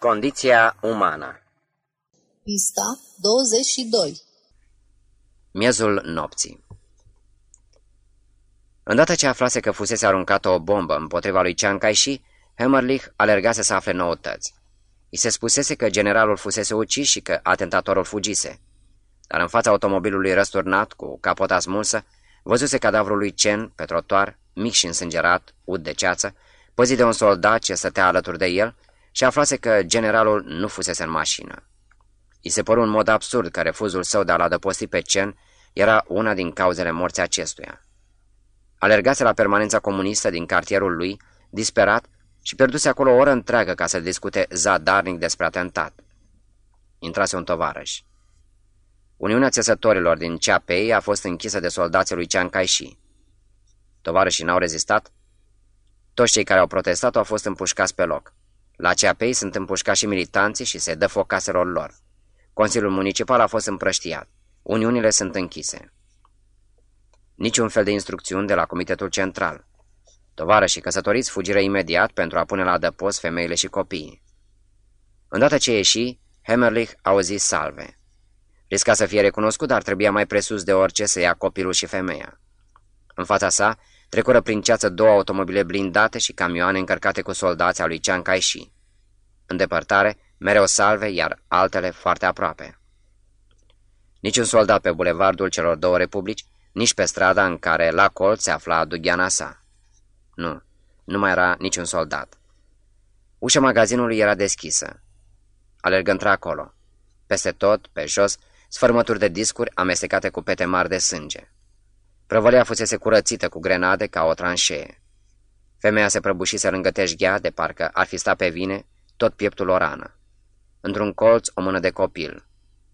Condiția umană Pista 22 Miezul nopții Îndată ce aflase că fusese aruncată o bombă împotriva lui Chiang Kai-shi, Hemmerlich alergase să afle noutăți. I se spusese că generalul fusese ucis și că atentatorul fugise. Dar în fața automobilului răsturnat, cu capota smulsă, văzuse cadavrul lui Chen pe trotuar, mic și însângerat, ud de ceață, păzit de un soldat ce stătea alături de el și aflase că generalul nu fusese în mașină. I se păru în mod absurd că refuzul său de a-l adăposti pe Chen era una din cauzele morții acestuia. Alergase la permanența comunistă din cartierul lui, disperat, și pierduse acolo o oră întreagă ca să discute zadarnic despre atentat. Intrase un tovarăș. Uniunea țesătorilor din Ceapei a fost închisă de soldații lui Chiang Kai-shi. Tovarășii n-au rezistat? Toți cei care au protestat au fost împușcați pe loc. La Ceapei sunt împușcați și militanții și se dă foc caselor lor. Consiliul Municipal a fost împrăștiat. Uniunile sunt închise. Niciun fel de instrucțiuni de la Comitetul Central. Tovarășii căsătoriți fugiră imediat pentru a pune la adăpost femeile și copiii. Îndată ce ieși, Hemmerlich auzi salve. Risca să fie recunoscut, dar trebuia mai presus de orice să ia copilul și femeia. În fața sa, trecură prin ceață două automobile blindate și camioane încărcate cu soldați al lui Chiang Kai-shi. În depărtare, mereu salve, iar altele foarte aproape. Niciun soldat pe bulevardul celor două republici, nici pe strada în care la colț se afla dugheana sa. Nu, nu mai era niciun soldat. Ușa magazinului era deschisă. Alergă într-acolo. Peste tot, pe jos, sfărmături de discuri amestecate cu pete mari de sânge. Prăvălia fusese curățită cu grenade ca o tranșee. Femeia se prăbușise lângă teșghea, de parcă ar fi stat pe vine, tot pieptul o rană. Într-un colț, o mână de copil.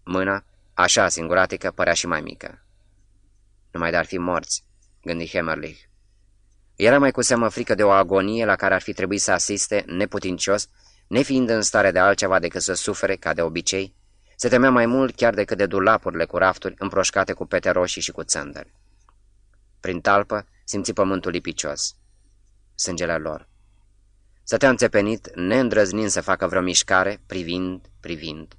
Mâna, așa singuratică, părea și mai mică. Numai de-ar fi morți, gândi Hemmerlich. Era mai cu seamă frică de o agonie la care ar fi trebuit să asiste, neputincios, nefiind în stare de altceva decât să sufere, ca de obicei, se temea mai mult chiar decât de dulapurile cu rafturi împroșcate cu pete roșii și cu țândări. Prin talpă simți pământul lipicios. Sângele lor. Stătea înțepenit, neîndrăznind să facă vreo mișcare, privind, privind.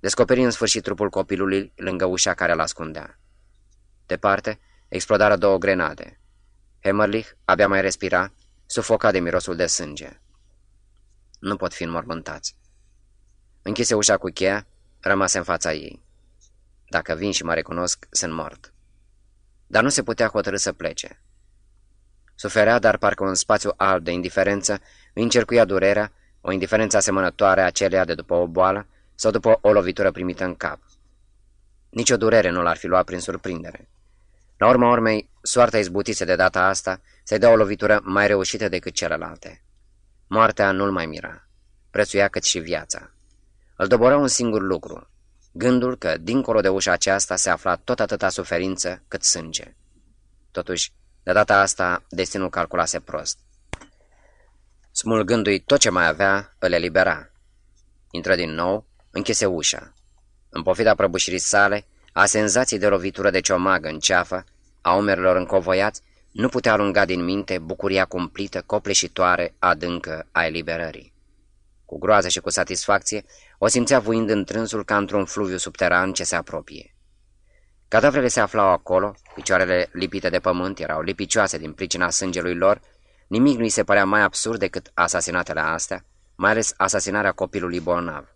Descoperi în sfârșit trupul copilului lângă ușa care l ascundea. Departe, explodară două grenade. Hemmerlich abia mai respira, sufocat de mirosul de sânge. Nu pot fi înmormântați. Închise ușa cu cheia, rămase în fața ei. Dacă vin și mă recunosc, sunt mort. Dar nu se putea hotărâ să plece. Suferea, dar parcă un spațiu alb de indiferență îi încercuia durerea, o indiferență asemănătoare a celea de după o boală sau după o lovitură primită în cap. Nici o durere nu l-ar fi luat prin surprindere. La urma urmei, soarta izbutise de data asta să-i dea o lovitură mai reușită decât celelalte. Moartea nu-l mai mira. Prețuia cât și viața. Îl dobora un singur lucru, gândul că, dincolo de ușa aceasta, se afla tot atâta suferință cât sânge. Totuși, de data asta, destinul calculase prost. Smulgându-i tot ce mai avea, îl elibera. Intră din nou, închise ușa. În pofida prăbușirii sale, a senzației de lovitură de ciomagă în ceafă, a umerilor încovoiați, nu putea alunga din minte bucuria cumplită, copleșitoare, adâncă a eliberării. Cu groază și cu satisfacție, o simțea vuind în trânsul ca într-un fluviu subteran ce se apropie. Cadavrele se aflau acolo, picioarele lipite de pământ erau lipicioase din pricina sângelui lor, nimic nu-i se părea mai absurd decât asasinatele astea, mai ales asasinarea copilului bolnav.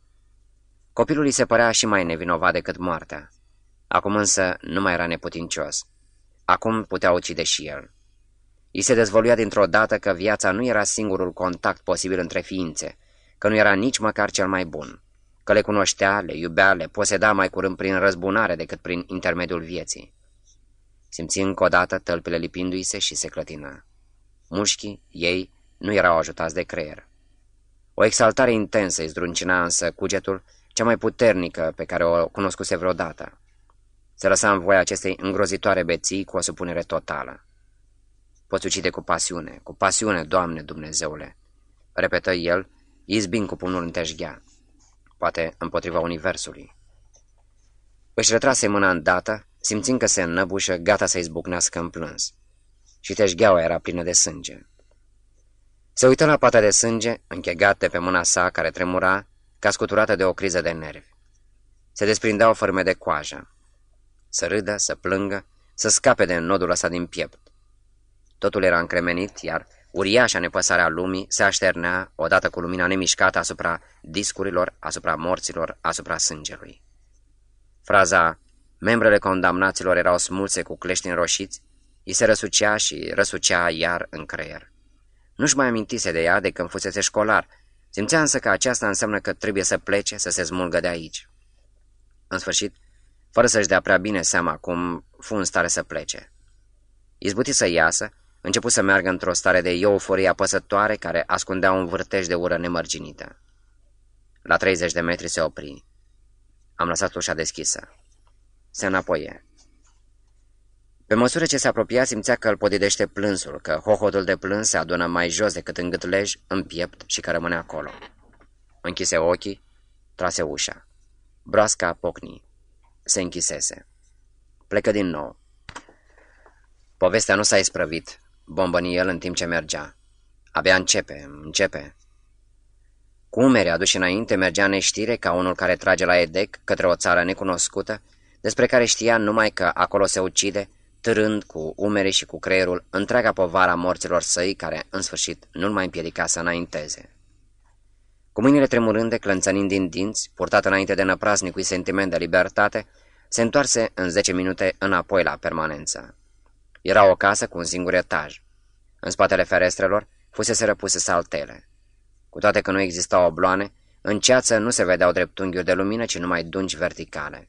Copilul îi se părea și mai nevinovat decât moartea. Acum însă nu mai era neputincios. Acum putea ucide și el. I se dezvoluia dintr-o dată că viața nu era singurul contact posibil între ființe, că nu era nici măcar cel mai bun, că le cunoștea, le iubea, le poseda mai curând prin răzbunare decât prin intermediul vieții. Simți încă o dată tălpile lipindu-i se și se clătină. Mușchii, ei, nu erau ajutați de creier. O exaltare intensă îi zdruncina însă cugetul, cea mai puternică pe care o cunoscuse vreodată. Se lăsa în voia acestei îngrozitoare beții cu o supunere totală. Poți ucide cu pasiune, cu pasiune, Doamne Dumnezeule, repetă el, izbind cu punul în teșghea, poate împotriva universului. Își retrase mâna îndată, simțind că se înnăbușă, gata să izbucnească în plâns. Și teșgheaua era plină de sânge. Se uită la pata de sânge, închegată pe mâna sa, care tremura, ca scuturată de o criză de nervi. Se desprindeau forme de coajă. Să râdă, să plângă, să scape de nodul ăsta din piept. Totul era încremenit, iar uriașa nepăsarea lumii se așternea odată cu lumina nemișcată asupra discurilor, asupra morților, asupra sângelui. Fraza Membrele condamnaților erau smulse cu clești înroșiți, îi se răsucea și răsucea iar în creier. Nu-și mai amintise de ea de când fusese școlar, simțea însă că aceasta înseamnă că trebuie să plece, să se smulgă de aici. În sfârșit, fără să-și dea prea bine seama cum fu în stare să plece. Izbuti să iasă, început să meargă într-o stare de euforie apăsătoare care ascundea un vârtej de ură nemărginită. La 30 de metri se opri. Am lăsat ușa deschisă. Se înapoie. Pe măsură ce se apropia, simțea că îl podidește plânsul, că hohotul de plâns se adună mai jos decât în gâtlej, în piept și că rămâne acolo. Închise ochii, trase ușa. Broasca pocni. Se închisese. Plecă din nou. Povestea nu s-a isprăvit, bombăni el în timp ce mergea. Abia începe, începe. Cu umeri aduși înainte, mergea neștire ca unul care trage la edec către o țară necunoscută, despre care știa numai că acolo se ucide, târând cu umerii și cu creierul întreaga povara morților săi, care, în sfârșit, nu-l mai împiedica să înainteze. Cu mâinile tremurânde, clănțănind din dinți, purtat înainte de năprasnicui sentiment de libertate, se întoarse în zece minute înapoi la permanență. Era o casă cu un singur etaj. În spatele ferestrelor fusese răpuse saltele. Cu toate că nu existau obloane, în ceață nu se vedeau dreptunghiuri de lumină, ci numai dungi verticale.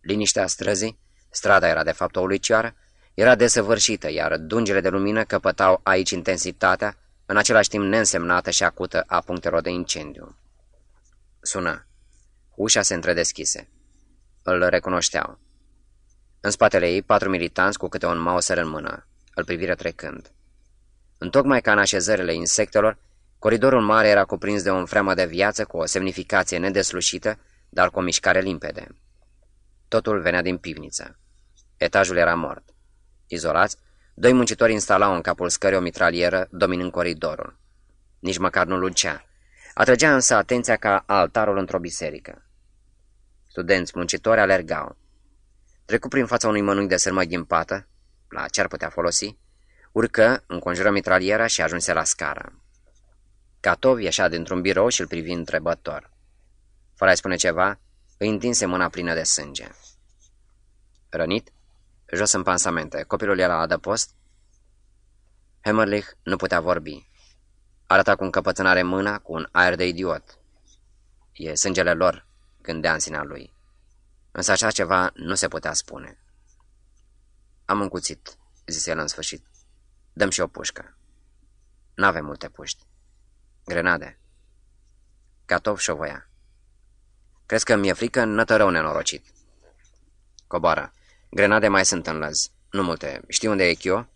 Liniștea străzii, strada era de fapt o ulicioară, era desăvârșită, iar dungele de lumină căpătau aici intensitatea, în același timp neînsemnată și acută a punctelor de incendiu. Sună. Ușa se întredeschise. Îl recunoșteau. În spatele ei, patru militanți cu câte un mauser în mână. Îl privire trecând. Întocmai ca în așezările insectelor, coridorul mare era cuprins de o freamă de viață cu o semnificație nedeslușită, dar cu o mișcare limpede. Totul venea din pivniță. Etajul era mort. Izolați, doi muncitori instalau în capul scării o mitralieră, dominând coridorul. Nici măcar nu lucea. Atrăgea însă atenția ca altarul într-o biserică. Studenți muncitori alergau. Trecu prin fața unui mănânc de sârmă ghimpată, la ce ar putea folosi, urcă, înconjură mitraliera și ajunse la scară. Catov ieșea dintr-un birou și îl privi întrebător. Fără a spune ceva, îi întinse mâna plină de sânge. Rănit? Jos în pansamente. Copilul era adăpost? Hemmerlich nu putea vorbi. Arăta cu încăpățânare mâna, cu un aer de idiot. E sângele lor, gândea în sinea lui. Însă așa ceva nu se putea spune. Am încuțit, zise el în sfârșit. Dăm și o pușcă. N-avem multe puști. Grenade. Catov șovoia. Crezi că mi-e frică? Nătărău nenorocit. Coboară. Grenade mai sunt în lăz. Nu multe. Știi unde e Chio?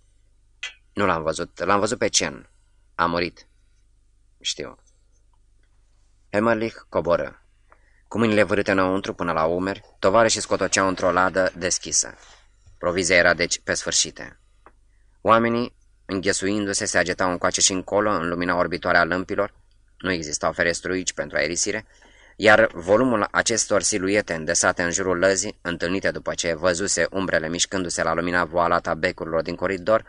Nu l-am văzut. L-am văzut pe Cen. A murit. Știu. Emmerlich coboră. Cu mâinile vârâte înăuntru până la umeri, și scotoceau într-o ladă deschisă. Provizia era deci pe sfârșite. Oamenii, înghesuindu-se, se agetau încoace și încolo în lumina orbitoare a lămpilor, nu existau ferestruici pentru aerisire, iar volumul acestor siluete îndesate în jurul lăzii, întâlnite după ce văzuse umbrele mișcându-se la lumina voalată a becurilor din coridor,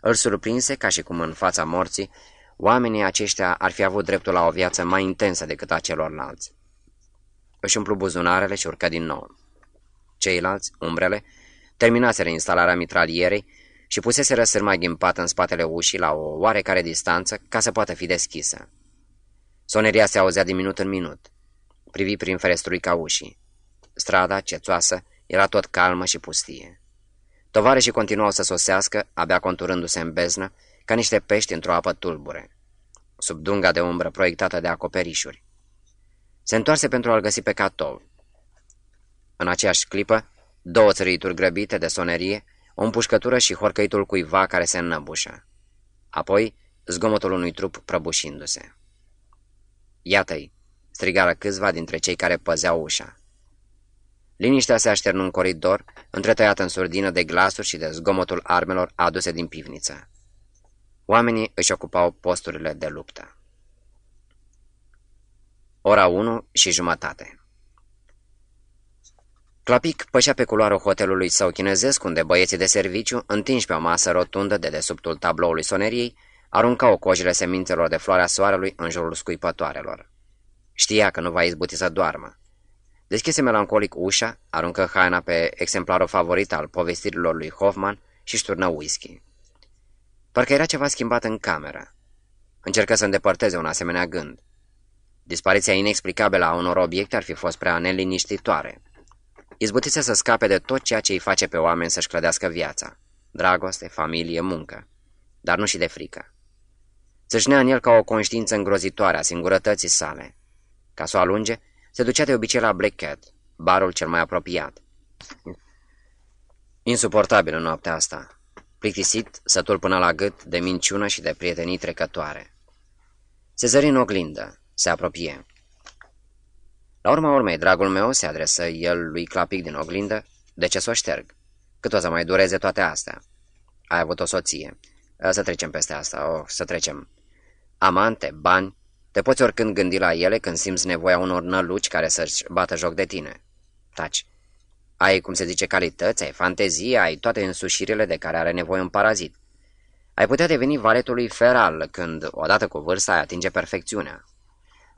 îl surprinse ca și cum în fața morții, oamenii aceștia ar fi avut dreptul la o viață mai intensă decât a celorlalți. Își umplu buzunarele și urcă din nou. Ceilalți, umbrele, terminaseră instalarea mitralierei și puseseră sârma ghimpată în spatele ușii la o oarecare distanță ca să poată fi deschisă. Soneria se auzea din minut în minut privi prin ferestruica ușii. Strada, cețoasă, era tot calmă și pustie. și continuau să sosească, abia conturându-se în beznă, ca niște pești într-o apă tulbure, sub dunga de umbră proiectată de acoperișuri. Se întoarse pentru a-l găsi pe Catov. În aceeași clipă, două țărâituri grăbite de sonerie, o împușcătură și horcăitul cuiva care se înnăbușă. Apoi, zgomotul unui trup prăbușindu-se. Iată-i, strigară câțiva dintre cei care păzeau ușa. Liniștea se așternu în coridor, întretăiată în surdină de glasuri și de zgomotul armelor aduse din pivniță. Oamenii își ocupau posturile de luptă. Ora 1 și jumătate Clapic pășea pe culoarul hotelului său chinezesc, unde băieții de serviciu, întinși pe o masă rotundă de desubtul tabloului soneriei, aruncau cojile semințelor de floarea soarelui în jurul scuipătoarelor. Știa că nu va izbuti să doarmă. Deschise melancolic ușa, aruncă haina pe exemplarul favorit al povestirilor lui Hoffman și șturnă whisky. Parcă era ceva schimbat în cameră. Încercă să îndepărteze un asemenea gând. Dispariția inexplicabilă a unor obiecte ar fi fost prea neliniștitoare. Izbutise să scape de tot ceea ce îi face pe oameni să-și clădească viața. Dragoste, familie, muncă. Dar nu și de frică. Țâșnea în el ca o conștiință îngrozitoare a singurătății sale. Ca să o alunge, se ducea de obicei la Black Cat, barul cel mai apropiat. Insuportabil în noaptea asta. Plictisit, sătul până la gât de minciună și de prietenii trecătoare. Se zări în oglindă, se apropie. La urma urmei, dragul meu, se adresă el lui Clapic din oglindă, de ce să o șterg? Cât o să mai dureze toate astea? Ai avut o soție. Să trecem peste asta, oh, să trecem. Amante, bani, te poți oricând gândi la ele când simți nevoia unor năluci care să-și bată joc de tine. Taci. Ai, cum se zice, calități, ai fantezie, ai toate însușirile de care are nevoie un parazit. Ai putea deveni valetul lui Feral când, odată cu vârsta, ai atinge perfecțiunea.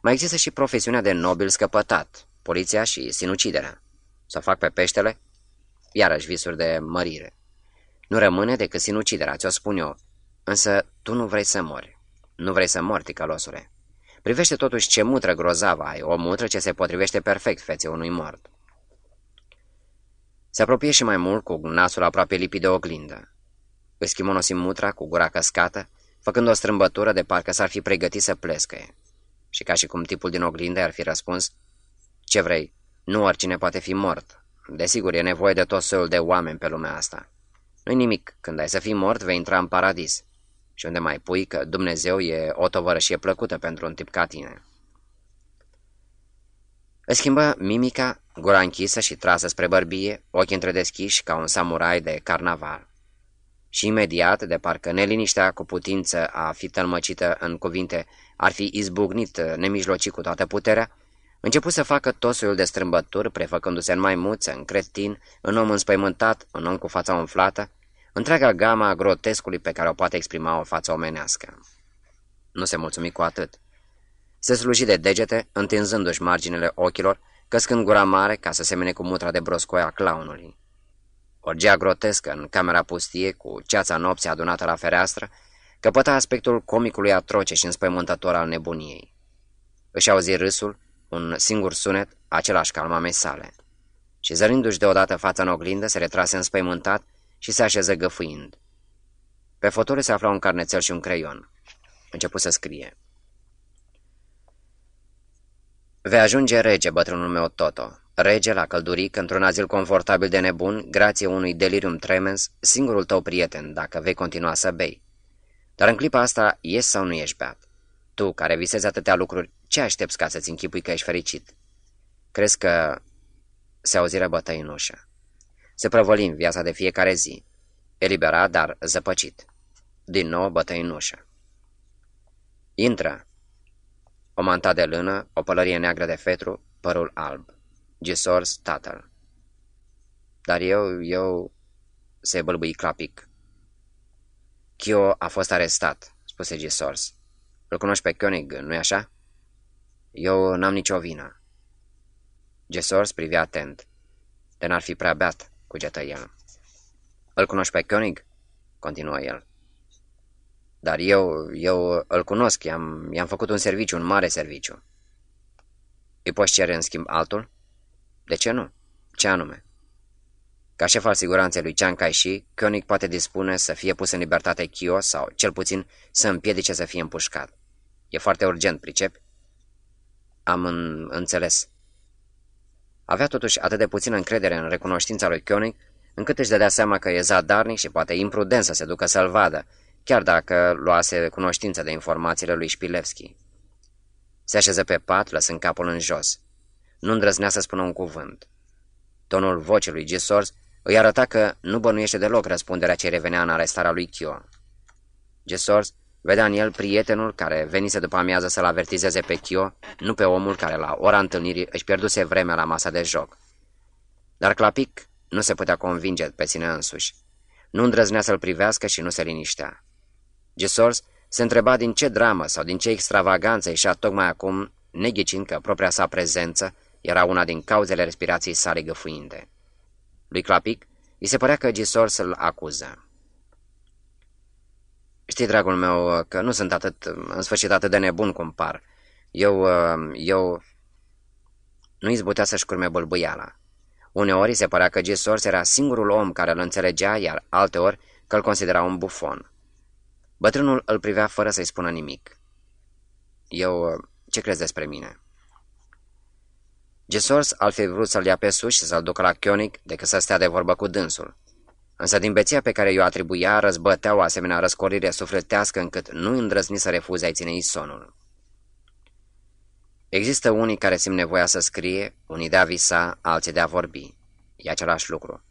Mai există și profesiunea de nobil scăpătat, poliția și sinuciderea. Să fac pe peștele? Iarăși visuri de mărire. Nu rămâne decât sinuciderea, ți-o spun eu. Însă tu nu vrei să mori. Nu vrei să mori, ticălosule. Privește totuși ce mutră grozavă ai, o mutră ce se potrivește perfect feței unui mort. Se apropie și mai mult cu nasul aproape lipit de oglindă. Își schimonosim mutra cu gura căscată, făcând o strâmbătură de parcă s-ar fi pregătit să plescăie. Și ca și cum tipul din oglindă ar fi răspuns, Ce vrei, nu oricine poate fi mort. Desigur, e nevoie de tot soiul de oameni pe lumea asta. Nu-i nimic, când ai să fii mort, vei intra în paradis. Și unde mai pui că Dumnezeu e o tovărășie plăcută pentru un tip ca tine. Îți schimbă mimica, gura închisă și trasă spre bărbie, ochii întredeschiși ca un samurai de carnaval. Și imediat, de parcă neliniștea cu putință a fi tălmăcită în cuvinte ar fi izbucnit nemijlocit cu toată puterea, început să facă tot soiul de strâmbături, prefăcându-se în maimuță, în cretin, în om înspăimântat, în om cu fața umflată, întreaga gama a grotescului pe care o poate exprima o față omenească. Nu se mulțumi cu atât. Se sluji de degete, întinzându-și marginile ochilor, căscând gura mare ca să semene cu mutra de broscoia a clownului. Orgia grotescă în camera pustie, cu ceața nopții adunată la fereastră, căpăta aspectul comicului atroce și înspăimântător al nebuniei. Își auzi râsul, un singur sunet, același ca al mamei sale. Și zărindu-și deodată fața în oglindă, se retrase înspăimântat și se așeză găfâind. Pe fotole se afla un carnețel și un creion. Început să scrie. Vei ajunge rege, bătrânul meu Toto. Rege la călduric, într-un azil confortabil de nebun, grație unui delirium tremens, singurul tău prieten, dacă vei continua să bei. Dar în clipa asta, ești sau nu ești beat? Tu, care visezi atâtea lucruri, ce aștepți ca să-ți închipui că ești fericit? Crezi că se auziră bătăi în ușă? Se prăvăli în viața de fiecare zi. Eliberat, dar zăpăcit. Din nou bătăi în ușă. Intră. O manta de lână, o pălărie neagră de fetru, părul alb. Gisors, tatăl. Dar eu, eu... se bălbâi clapic. Chio a fost arestat, spuse Gisors. Îl cunoști pe Koenig, nu-i așa? Eu n-am nicio vină. Gisors privea atent. De n-ar fi prea beat, cugetă el. Îl cunoști pe Koenig? continuă el. Dar eu, eu îl cunosc, i-am, i-am făcut un serviciu, un mare serviciu. Îi poți cere în schimb altul? De ce nu? Ce anume? Ca șef al siguranței lui Chiang Kai-shi, Koenig poate dispune să fie pus în libertate Kyo sau, cel puțin, să împiedice să fie împușcat. E foarte urgent, pricepi? Am în... înțeles. Avea totuși atât de puțină încredere în recunoștința lui Koenig, încât își dădea seama că e zadarnic și poate imprudent să se ducă să-l vadă, chiar dacă luase cunoștință de informațiile lui Spilevski. Se așeză pe pat, lăsând capul în jos. Nu îndrăznea să spună un cuvânt. Tonul vocii lui Gisors îi arăta că nu bănuiește deloc răspunderea ce revenea în arestarea lui Kyo. Gisors Vedea în el prietenul care venise după amiază să-l avertizeze pe Chio, nu pe omul care la ora întâlnirii își pierduse vremea la masa de joc. Dar Clapic nu se putea convinge pe sine însuși. Nu îndrăznea să-l privească și nu se liniștea. Gisors se întreba din ce dramă sau din ce extravaganță ieșea tocmai acum, neghicind că propria sa prezență era una din cauzele respirației sale găfuinde. Lui Clapic îi se părea că Gisors îl acuză. Știi, dragul meu, că nu sunt atât, în sfârșit atât de nebun cum par. Eu, eu... Nu izbutea să-și curme bălbâiala. Uneori se părea că Gisors era singurul om care îl înțelegea, iar alteori că îl considera un bufon. Bătrânul îl privea fără să-i spună nimic. Eu... ce crezi despre mine?" Gisors ar fi vrut să-l ia pe sus și să-l ducă la Chionic decât să stea de vorbă cu dânsul. Însă din beția pe care i-o atribuia răzbătea o asemenea răscorire sufletească încât nu îndrăzni să refuze a-i ține sonul. Există unii care simt nevoia să scrie, unii de a visa, alții de a vorbi. E același lucru.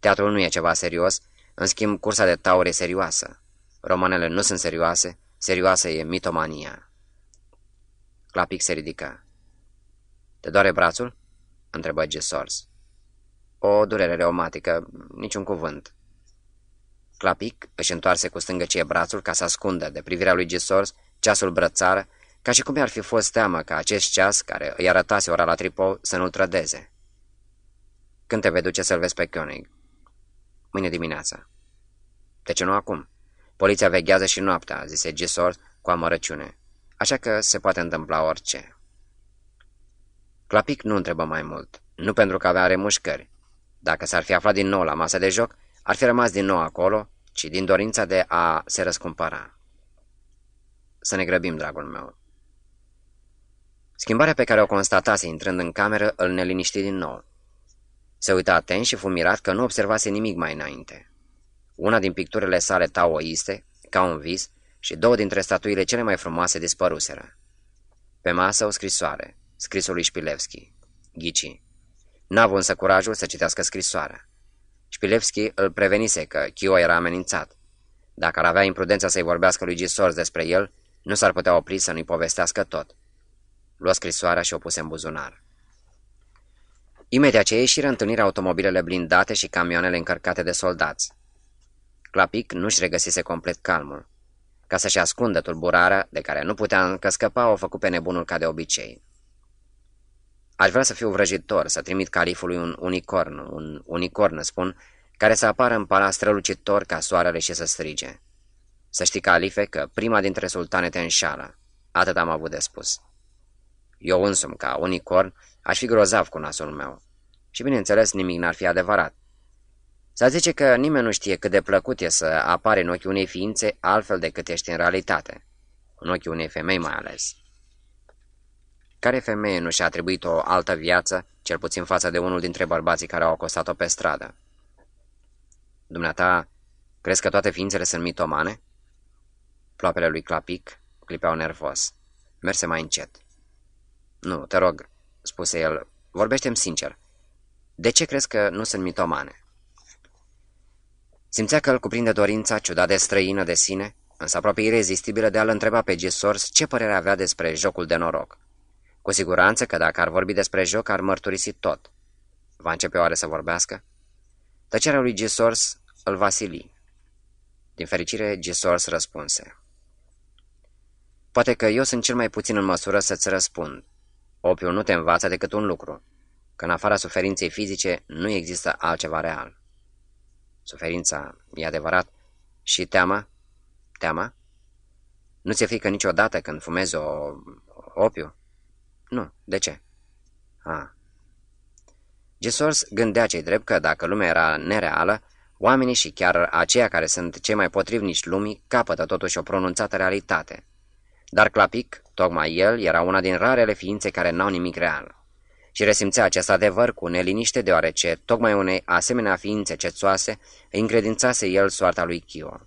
Teatrul nu e ceva serios, în schimb cursa de taur e serioasă. Romanele nu sunt serioase, serioasă e mitomania. Clapic se ridică. Te doare brațul?" întrebă Gesors. O durere reumatică, niciun cuvânt. Clapic își întoarse cu stângăcie brațul ca să ascundă de privirea lui Gisors ceasul brățară, ca și cum i-ar fi fost teamă ca acest ceas, care îi arătase ora la tripou, să nu-l trădeze. Când te vei duce să-l vezi pe Koenig? Mâine dimineața. De ce nu acum? Poliția veghează și noaptea, zise Gisors cu amărăciune, așa că se poate întâmpla orice. Clapic nu întrebă mai mult, nu pentru că avea remușcări, dacă s-ar fi aflat din nou la masă de joc, ar fi rămas din nou acolo, ci din dorința de a se răscumpăra. Să ne grăbim, dragul meu. Schimbarea pe care o constatase intrând în cameră îl neliniști din nou. Se uita atent și fu mirat că nu observase nimic mai înainte. Una din picturile sale taoiste, ca un vis, și două dintre statuile cele mai frumoase dispăruseră. Pe masă o scrisoare, scrisul lui Șpilevski. Ghici. N-a avut însă curajul să citească scrisoarea. Șpilevski îl prevenise că Chio era amenințat. Dacă ar avea imprudența să-i vorbească lui Gisors despre el, nu s-ar putea opri să nu-i povestească tot. Luă scrisoarea și o puse în buzunar. Imediat ce ieșiră întâlnirea automobilele blindate și camioanele încărcate de soldați. Clapic nu-și regăsise complet calmul. Ca să-și ascundă tulburarea, de care nu putea încă scăpa, o făcut pe nebunul ca de obicei. Aș vrea să fiu vrăjitor, să trimit califului un unicorn, un unicorn, spun, care să apară în palat strălucitor ca soarele și să strige. Să știi, calife, că prima dintre sultane te înșală. Atât am avut de spus. Eu însumi, ca unicorn, aș fi grozav cu nasul meu. Și, bineînțeles, nimic n-ar fi adevărat. Să zice că nimeni nu știe cât de plăcut e să apare în ochii unei ființe altfel decât ești în realitate. În ochii unei femei mai ales. Care femeie nu și-a atribuit o altă viață, cel puțin față de unul dintre bărbații care au acostat-o pe stradă? Dumneata, crezi că toate ființele sunt mitomane? Ploapele lui Clapic clipeau nervos. Merse mai încet. Nu, te rog, spuse el, vorbește-mi sincer. De ce crezi că nu sunt mitomane? Simțea că îl cuprinde dorința, ciudat de străină de sine, însă aproape irezistibilă de a-l întreba pe Gisors ce părere avea despre jocul de noroc. Cu siguranță că dacă ar vorbi despre joc, ar mărturisi tot. Va începe oare să vorbească? Tăcerea lui Gisors îl vasili. Din fericire, Gisors răspunse. Poate că eu sunt cel mai puțin în măsură să-ți răspund. Opiul nu te învață decât un lucru, că în afara suferinței fizice nu există altceva real. Suferința, e adevărat, și teama? Teama? Nu ți-e frică niciodată când fumezi o opiu? Nu. De ce? A. Gisors gândea cei drept că dacă lumea era nereală, oamenii și chiar aceia care sunt cei mai potrivnici lumii capătă totuși o pronunțată realitate. Dar Clapic, tocmai el, era una din rarele ființe care n-au nimic real. Și resimțea acest adevăr cu neliniște deoarece tocmai unei asemenea ființe cețoase îi încredințase el soarta lui Chio.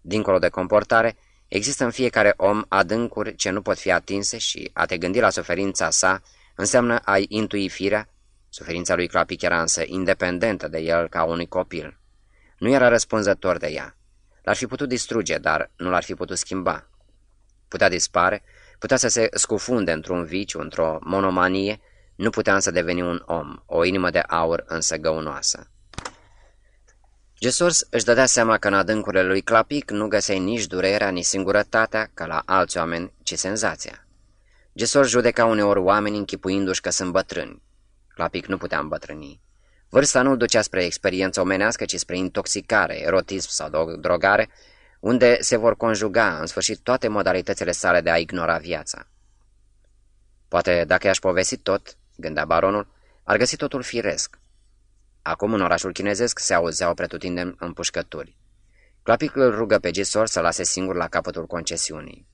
Dincolo de comportare, Există în fiecare om adâncuri ce nu pot fi atinse și a te gândi la suferința sa înseamnă a-i intui firea. Suferința lui Clapic era însă independentă de el ca unui copil. Nu era răspunzător de ea. L-ar fi putut distruge, dar nu l-ar fi putut schimba. Putea dispare, putea să se scufunde într-un viciu, într-o monomanie, nu putea însă deveni un om, o inimă de aur însă găunoasă. Jesors își dădea seama că în adâncurile lui Clapic nu găseai nici durerea, nici singurătatea, ca la alți oameni, ci senzația. Jesors judeca uneori oameni închipuindu-și că sunt bătrâni. Clapic nu putea îmbătrâni. Vârsta nu ducea spre experiență omenească, ci spre intoxicare, erotism sau drogare, unde se vor conjuga în sfârșit toate modalitățile sale de a ignora viața. Poate dacă i-aș povesti tot, gândea baronul, ar găsi totul firesc. Acum în orașul chinezesc se auzeau pretutindeni împușcături. Clapic îl rugă pe Gisors să lase singur la capătul concesiunii.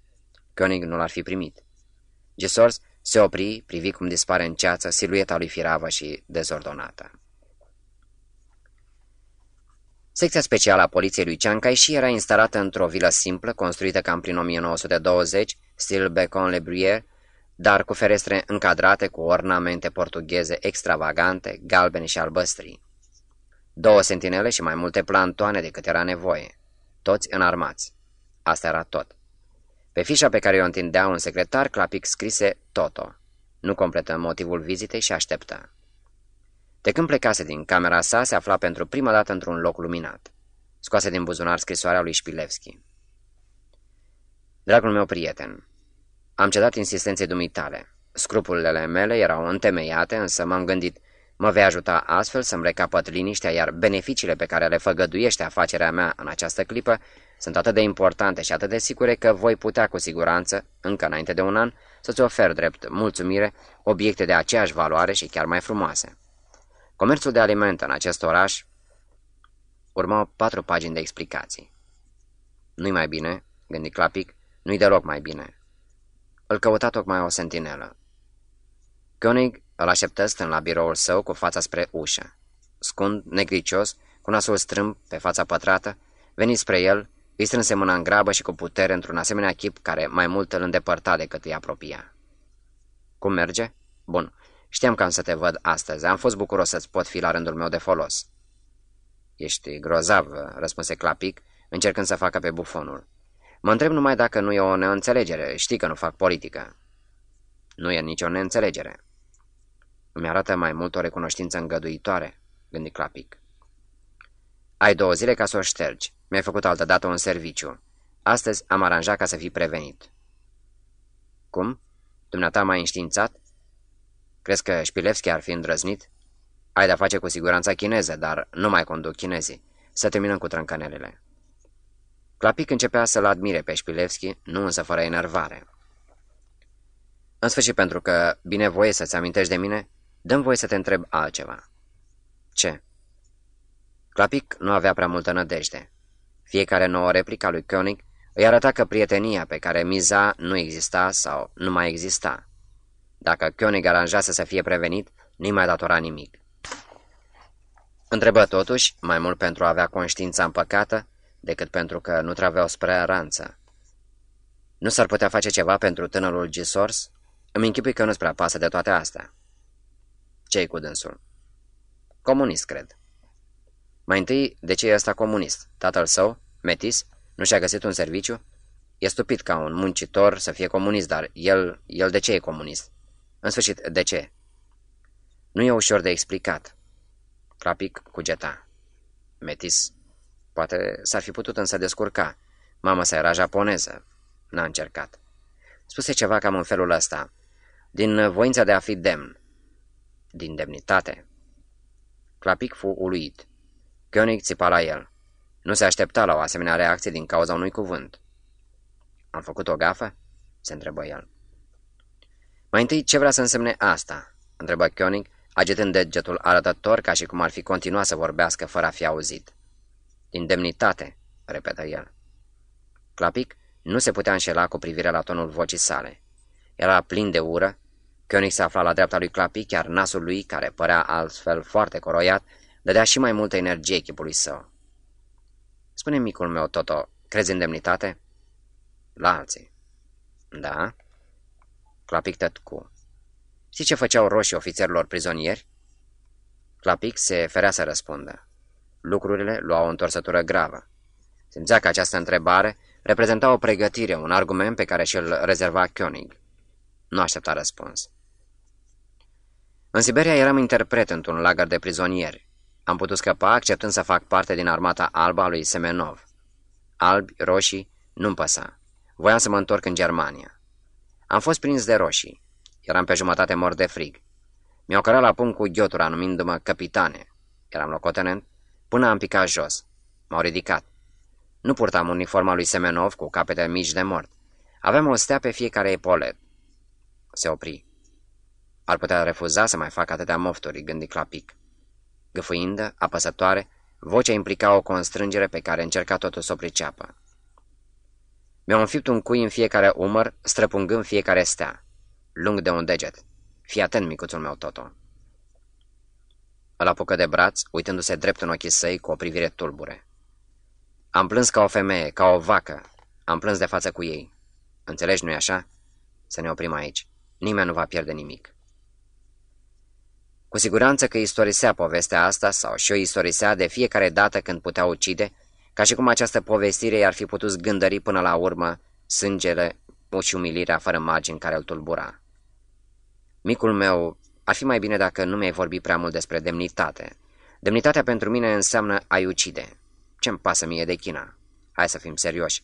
König nu l-ar fi primit. Gisors se opri, privi cum dispare în ceață silueta lui firavă și dezordonată. Secția specială a poliției lui Chiang Kai-shi era instalată într-o vilă simplă, construită cam prin 1920, stil Bacon Le Bruyère, dar cu ferestre încadrate cu ornamente portugheze extravagante, galbene și albăstri. Două sentinele și mai multe plantoane decât era nevoie, toți înarmați. Asta era tot. Pe fișa pe care o întindea un secretar, Clapic scrise Toto. Nu completă motivul vizitei și așteptă. De când plecase din camera sa, se afla pentru prima dată într-un loc luminat. Scoase din buzunar scrisoarea lui Șpilevski. Dragul meu prieten, am cedat insistenței dumitale. Scrupulele mele erau întemeiate, însă m-am gândit, mă vei ajuta astfel să-mi recapăt liniștea, iar beneficiile pe care le făgăduiește afacerea mea în această clipă sunt atât de importante și atât de sigure că voi putea cu siguranță, încă înainte de un an, să-ți ofer drept mulțumire obiecte de aceeași valoare și chiar mai frumoase. Comerțul de alimente în acest oraș urmau patru pagini de explicații. Nu-i mai bine, gândi Clapic, nu-i deloc mai bine. Îl căuta tocmai o sentinelă. König îl așteptă stând la biroul său cu fața spre ușă. Scund, negricios, cu nasul strâmb pe fața pătrată, veni spre el, îi strânse mâna în grabă și cu putere într-un asemenea chip care mai mult îl îndepărta decât îi apropia. Cum merge? Bun. Știam că am să te văd astăzi. Am fost bucuros să-ți pot fi la rândul meu de folos." Ești grozav," răspunse Clapic, încercând să facă pe bufonul. Mă întreb numai dacă nu e o neînțelegere. Știi că nu fac politică." Nu e nicio neînțelegere." Îmi arată mai mult o recunoștință îngăduitoare," gândi Clapic. Ai două zile ca să o ștergi. Mi-ai făcut altădată un serviciu. Astăzi am aranjat ca să fii prevenit." Cum? Dumneata m-ai înștiințat?" Crezi că Șpilevski ar fi îndrăznit? Ai de-a face cu siguranța chineză, dar nu mai conduc chinezii. Să terminăm cu trâncanelele. Clapic începea să-l admire pe Șpilevski, nu însă fără enervare. În sfârșit, pentru că binevoie să-ți amintești de mine, dăm voie să te întreb altceva. Ce? Clapic nu avea prea multă nădejde. Fiecare nouă replică a lui Koenig îi arăta că prietenia pe care miza nu exista sau nu mai exista. Dacă Koenig aranjase să fie prevenit, nu-i mai datora nimic. Întrebă totuși, mai mult pentru a avea conștiința împăcată, decât pentru că nu traveau spre ranță. Nu s-ar putea face ceva pentru tânărul Gisors? Îmi închipui că nu-ți prea pasă de toate astea. Ce-i cu dânsul? Comunist, cred. Mai întâi, de ce e ăsta comunist? Tatăl său, Metis, nu și-a găsit un serviciu? E stupid ca un muncitor să fie comunist, dar el, el de ce e comunist? În sfârșit, de ce? Nu e ușor de explicat. Clapic cugeta. Metis. Poate s-ar fi putut însă descurca. Mama sa era japoneză. N-a încercat. Spuse ceva cam în felul ăsta. Din voința de a fi demn. Din demnitate. Clapic fu uluit. König țipa la el. Nu se aștepta la o asemenea reacție din cauza unui cuvânt. Am făcut o gafă? se întrebă el. Mai întâi, ce vrea să însemne asta?" întrebă Koenig, agitând degetul arătător ca și cum ar fi continuat să vorbească fără a fi auzit. Indemnitate," repetă el. Clapic nu se putea înșela cu privire la tonul vocii sale. Era plin de ură. Koenig se afla la dreapta lui Clapic, chiar nasul lui, care părea altfel foarte coroiat, dădea și mai multă energie echipului său. Spune micul meu, Toto, crezi în demnitate? La alții. Da? Clapic tătcu. Știi ce făceau roșii ofițerilor prizonieri? Clapic se ferea să răspundă. Lucrurile luau o întorsătură gravă. Simțea că această întrebare reprezenta o pregătire, un argument pe care și-l rezerva Koenig. Nu aștepta răspuns. În Siberia eram interpret într-un lagăr de prizonieri. Am putut scăpa acceptând să fac parte din armata albă a lui Semenov. Albi, roșii, nu-mi păsa. Voiam să mă întorc în Germania. Am fost prins de roșii. Eram pe jumătate mort de frig. Mi-au cărat la punct cu ghiotura, numindu-mă capitane. Eram locotenent, până am picat jos. M-au ridicat. Nu purtam uniforma lui Semenov cu capete mici de mort. Aveam o stea pe fiecare epolet. Se opri. Ar putea refuza să mai facă atâtea mofturi, gândi Clapic. Gâfâindă, apăsătoare, vocea implica o constrângere pe care încerca totul să o priceapă. Mi-au înfipt un cui în fiecare umăr, străpungând fiecare stea, lung de un deget. Fii atent, micuțul meu, Toto. Îl apucă de braț, uitându-se drept în ochii săi cu o privire tulbure. Am plâns ca o femeie, ca o vacă. Am plâns de față cu ei. Înțelegi, nu-i așa? Să ne oprim aici. Nimeni nu va pierde nimic. Cu siguranță că istorisea povestea asta sau și-o istorisea de fiecare dată când putea ucide, ca și cum această povestire i-ar fi putut zgândări până la urmă sângele și umilirea fără margini care îl tulbura. Micul meu, ar fi mai bine dacă nu mi-ai vorbit prea mult despre demnitate. Demnitatea pentru mine înseamnă a-i ucide. Ce-mi pasă mie de China? Hai să fim serioși.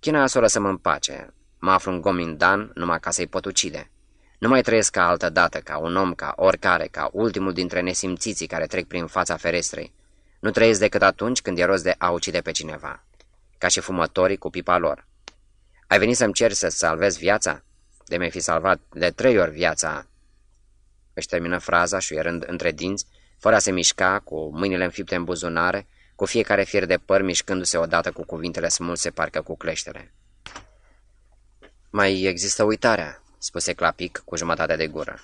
China să o lăsăm în pace. Mă aflu în Gomindan numai ca să-i pot ucide. Nu mai trăiesc ca altă dată, ca un om, ca oricare, ca ultimul dintre nesimțiții care trec prin fața ferestrei. Nu trăiesc decât atunci când e rost de a ucide pe cineva. Ca și fumătorii cu pipa lor. Ai venit să-mi ceri să salvezi viața? De mi-ai fi salvat de trei ori viața. Își termină fraza șuierând între dinți, fără a se mișca, cu mâinile înfipte în buzunare, cu fiecare fir de păr mișcându-se odată cu cuvintele smulse parcă cu cleștere. Mai există uitarea, spuse Clapic cu jumătate de gură.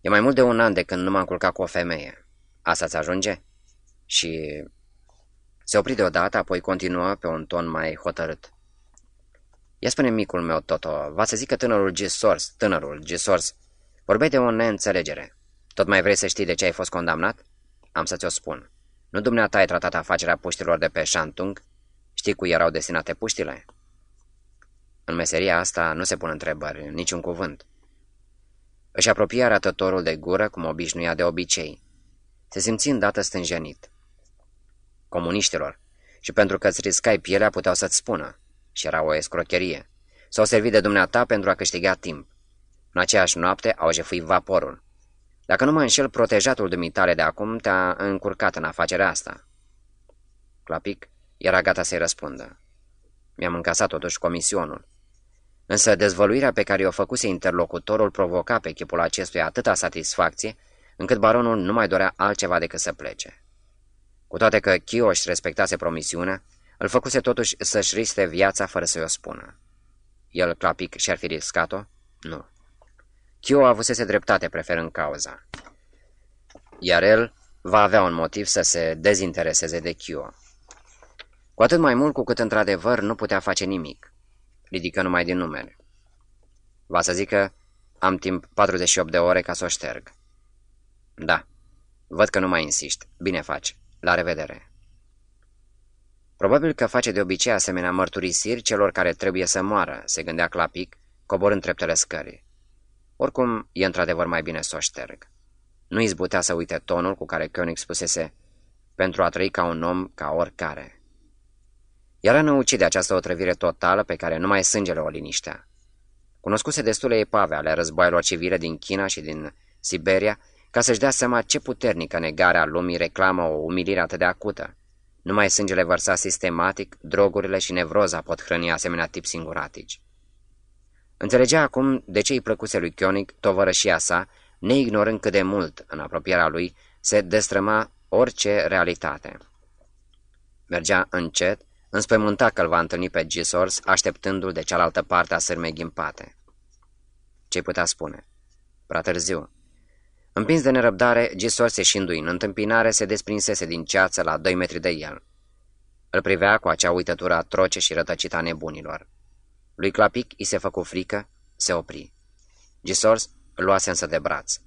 E mai mult de un an de când nu m-am culcat cu o femeie. Asta ți ajunge? Și... Se opri deodată, apoi continuă pe un ton mai hotărât. Ia spune micul meu, Toto, va să zică tânărul G-Source, tânărul G-Source, vorbeai de o neînțelegere. Tot mai vrei să știi de ce ai fost condamnat? Am să ți-o spun. Nu dumneata ai tratat afacerea puștilor de pe Shantung? Știi cui erau destinate puștile? În meseria asta nu se pun întrebări, niciun cuvânt. Își apropie arătătorul de gură cum obișnuia de obicei. Se simți îndată stânjenit. Comuniștilor. Și pentru că îți riscai pielea puteau să-ți spună. Și era o escrocherie. S-au servit de dumneata pentru a câștiga timp. În aceeași noapte au jefuit vaporul. Dacă nu mă înșel, protejatul dumitale de acum te-a încurcat în afacerea asta. Clapic era gata să-i răspundă. Mi-am încasat totuși comisionul. Însă dezvăluirea pe care o făcuse interlocutorul provoca pe chipul acestuia atâta satisfacție, încât baronul nu mai dorea altceva decât să plece. Cu toate că Chioș își respectase promisiunea, îl făcuse totuși să-și riste viața fără să-i o spună. El, Clapic, și-ar fi riscat-o? Nu. Chio avusese dreptate preferând cauza. Iar el va avea un motiv să se dezintereseze de Chio. Cu atât mai mult cu cât într-adevăr nu putea face nimic. Ridică numai din numere. Va să zică, am timp 48 de ore ca să o șterg. Da, văd că nu mai insiști. Bine faci. La revedere. Probabil că face de obicei asemenea mărturisiri celor care trebuie să moară, se gândea clapic, coborând treptele scării. Oricum, e într-adevăr mai bine să o șterg. Nu izbutea să uite tonul cu care Koenig spusese pentru a trăi ca un om ca oricare. Era năucit de această otrăvire totală pe care numai sângele o liniștea. Cunoscuse destule epave ale războaielor civile din China și din Siberia ca să-și dea seama ce puternică negarea lumii reclamă o umilire atât de acută. Numai sângele vărsa sistematic, drogurile și nevroza pot hrăni asemenea tip singuratici. Înțelegea acum de ce îi plăcuse lui Koenig tovărășia sa, neignorând cât de mult, în apropierea lui, se destrăma orice realitate. Mergea încet, înspăimânta că îl va întâlni pe Gisors, așteptându-l de cealaltă parte a sârmei ghimpate. Ce-i putea spune? Prea târziu. Împins de nerăbdare, Gisors ieșindu-i în întâmpinare, se desprinsese din ceață la doi metri de el. Îl privea cu acea uitătură atroce și rătăcită a nebunilor. Lui Clapic îi se făcu frică, se opri. Gisors îl luase însă de braț.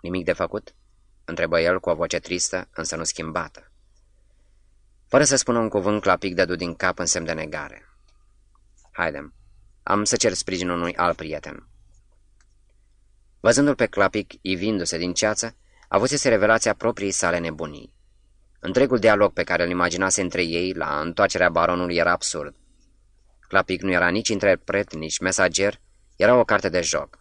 Nimic de făcut? întrebă el cu o voce tristă, însă nu schimbată. Fără să spună un cuvânt, Clapic dădu din cap în semn de negare. Haidem, am să cer sprijinul unui alt prieten. Văzându-l pe Clapic, ivindu-se din ceață, avusese revelația propriei sale nebunii. Întregul dialog pe care îl imaginase între ei la întoarcerea baronului era absurd. Clapic nu era nici interpret, nici mesager, era o carte de joc.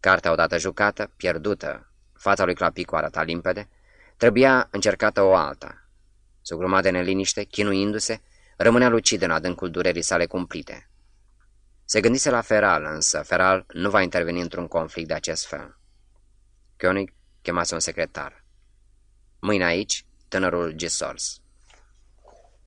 Cartea odată jucată, pierdută, fața lui Clapic o arăta limpede, trebuia încercată o alta. Sugrumat de neliniște, chinuindu-se, rămânea lucid în adâncul durerii sale cumplite. Se gândise la Feral, însă Feral nu va interveni într-un conflict de acest fel. Koenig chemase un secretar. Mâine aici, tânărul Gisors.